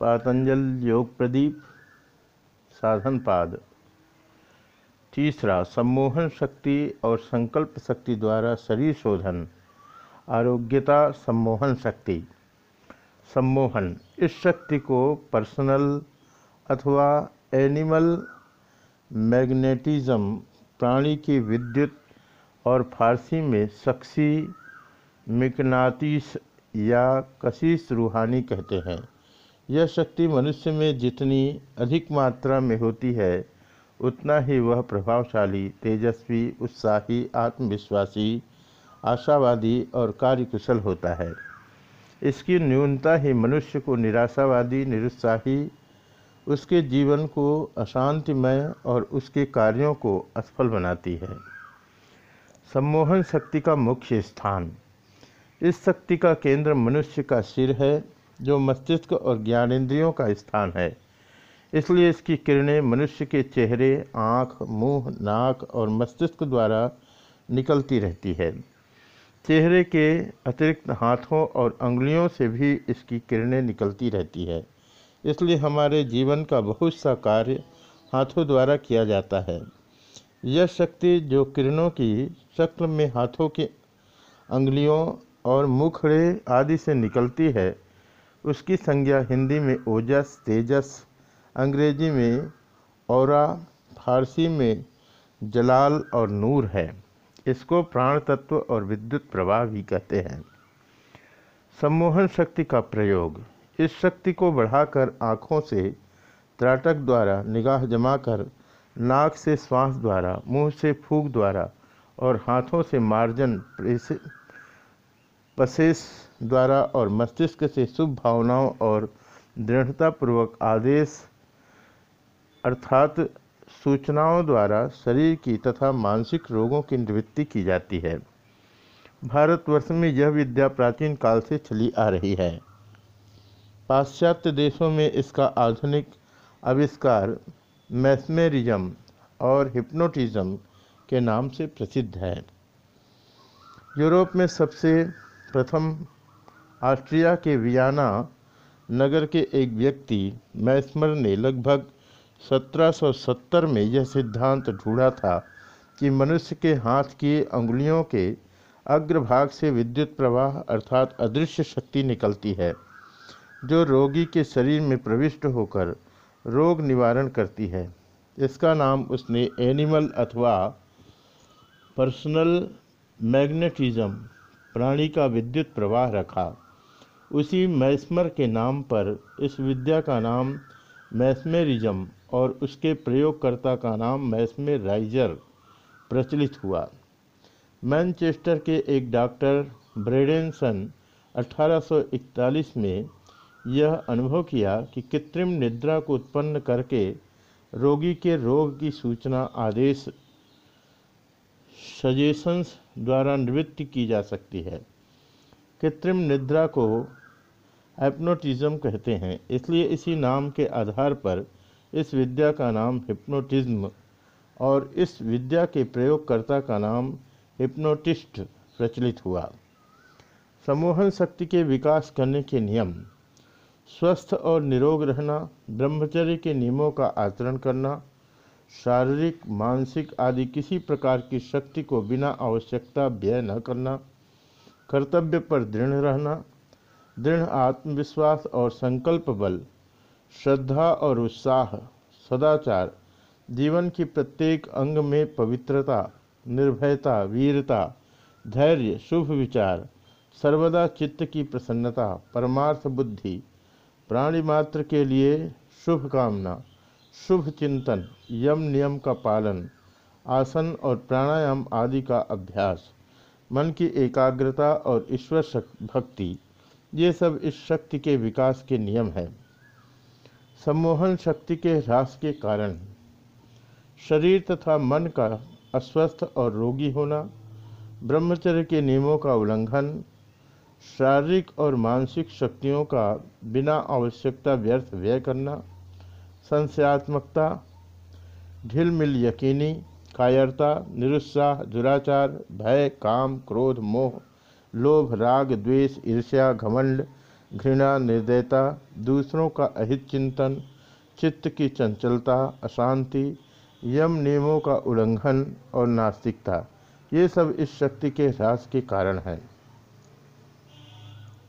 पातंजल योग प्रदीप, साधन पाद। तीसरा, सम्मोहन शक्ति और संकल्प शक्ति द्वारा शरीर शोधन, आरोग्यता सम्मोहन शक्ति। सम्मोहन, इस शक्ति को पर्सनल अथवा एनिमल मैग्नेटिज्म, प्राणी की विद्युत और फारसी में शक्सी मिकनातीस या कशिश रूहानी कहते हैं। यह शक्ति मनुष्य में जितनी अधिक मात्रा में होती है, उतना ही वह प्रभावशाली, तेजस्वी, उत्साही, आत्मविश्वासी, आशावादी और कार्यकुशल होता है। इसकी न्यूनता ही मनुष्य को निराशावादी, निरुत्साही, उसके जीवन को अशांतिमय और उसके कार्यों को असफल बनाती है। सम्मोहन शक्ति का मुख्य स्थान। इस शक्ति का केंद्र मनुष्य का सिर है जो मस्तिष्क और ज्ञानेंद्रियों का स्थान है। इसलिए इसकी किरणें मनुष्य के चेहरे आँख, मुँह, नाक और मस्तिष्क द्वारा निकलती रहती है। चेहरे के अतिरिक्त हाथों और अंगुलियों से भी इसकी किरणें निकलती रहती है। इसलिए हमारे जीवन का बहुत सा कार्य हाथों द्वारा किया जाता है। यह शक्ति जो किरणों की शक्ल में हाथों की अंगुलियों और मुखड़े आदि से निकलती है उसकी संज्ञा हिंदी में ओजस, तेजस, अंग्रेज़ी में और, फारसी में जलाल और नूर है। इसको प्राण तत्व और विद्युत प्रवाह भी कहते हैं। सम्मोहन शक्ति का प्रयोग। इस शक्ति को बढ़ाकर आँखों से त्राटक द्वारा निगाह जमाकर नाक से श्वास द्वारा, मुँह से फूक द्वारा और हाथों से मार्जन पसेस द्वारा और मस्तिष्क से शुभ भावनाओं और दृढ़तापूर्वक आदेश अर्थात सूचनाओं द्वारा शरीर की तथा मानसिक रोगों की निवृत्ति की जाती है। भारतवर्ष में यह विद्या प्राचीन काल से चली आ रही है। पाश्चात्य देशों में इसका आधुनिक आविष्कार मैस्मेरिज्म और हिप्नोटिज्म के नाम से प्रसिद्ध है। यूरोप में सबसे प्रथम ऑस्ट्रिया के वियाना नगर के एक व्यक्ति मैस्मर ने लगभग 1770 में यह सिद्धांत ढूंढा था कि मनुष्य के हाथ की अंगुलियों के अग्रभाग से विद्युत प्रवाह अर्थात अदृश्य शक्ति निकलती है, जो रोगी के शरीर में प्रविष्ट होकर रोग निवारण करती है। इसका नाम उसने एनिमल अथवा पर्सनल मैग्नेटिज्म प्राणी का विद्युत प्रवाह रखा। उसी मैस्मर के नाम पर, इस विद्या का नाम मैस्मेरिज्म और उसके प्रयोगकर्ता का नाम मैस्मेराइजर प्रचलित हुआ। मैनचेस्टर के एक डॉक्टर, ब्रेडेनसन 1841 में यह अनुभव किया कि कृत्रिम निद्रा को उत्पन्न करके रोगी के रोग की सूचना आदेश सजेशंस द्वारा निवृत्ति की जा सकती है। कृत्रिम निद्रा को एप्नोटिज्म कहते हैं, इसलिए इसी नाम के आधार पर इस विद्या का नाम हिप्नोटिज्म और इस विद्या के प्रयोगकर्ता का नाम हिप्नोटिस्ट प्रचलित हुआ। सम्मोहन शक्ति के विकास करने के नियम, स्वस्थ और निरोग रहना, ब्रह्मचर्य के नियमों का आचरण करना शारीरिक, मानसिक आदि किसी प्रकार की शक्ति को बिना आवश्यकता व्यय न करना, कर्तव्य पर दृढ़ रहना, दृढ़ आत्मविश्वास और संकल्प बल, श्रद्धा और उत्साह, सदाचार, जीवन की प्रत्येक अंग में पवित्रता, निर्भयता, वीरता, धैर्य, शुभ विचार, सर्वदा चित्त की प्रसन्नता, परमार्थ बुद्धि प्राणी मात्र के लिए शुभ कामना शुभ चिंतन यम नियम का पालन, आसन और प्राणायाम आदि का अभ्यास, मन की एकाग्रता और ईश्वर भक्ति, ये सब इस शक्ति के विकास के नियम हैं। सम्मोहन शक्ति के ह्रास के कारण, शरीर तथा मन का अस्वस्थ और रोगी होना, ब्रह्मचर्य के नियमों का उल्लंघन, शारीरिक और मानसिक शक्तियों का बिना आवश्यकता व्यर्थ व्यय करना संशयात्मकता ढिलमिल यकीनी, कायरता, निरुत्साह, दुराचार, भय, काम, क्रोध, मोह, लोभ, राग, द्वेष, ईर्ष्या, घमंड, घृणा, निर्दयता, दूसरों का अहित चिंतन, चित्त की चंचलता, अशांति, यम नियमों का उल्लंघन और नास्तिकता। ये सब इस शक्ति के ह्रास के कारण हैं।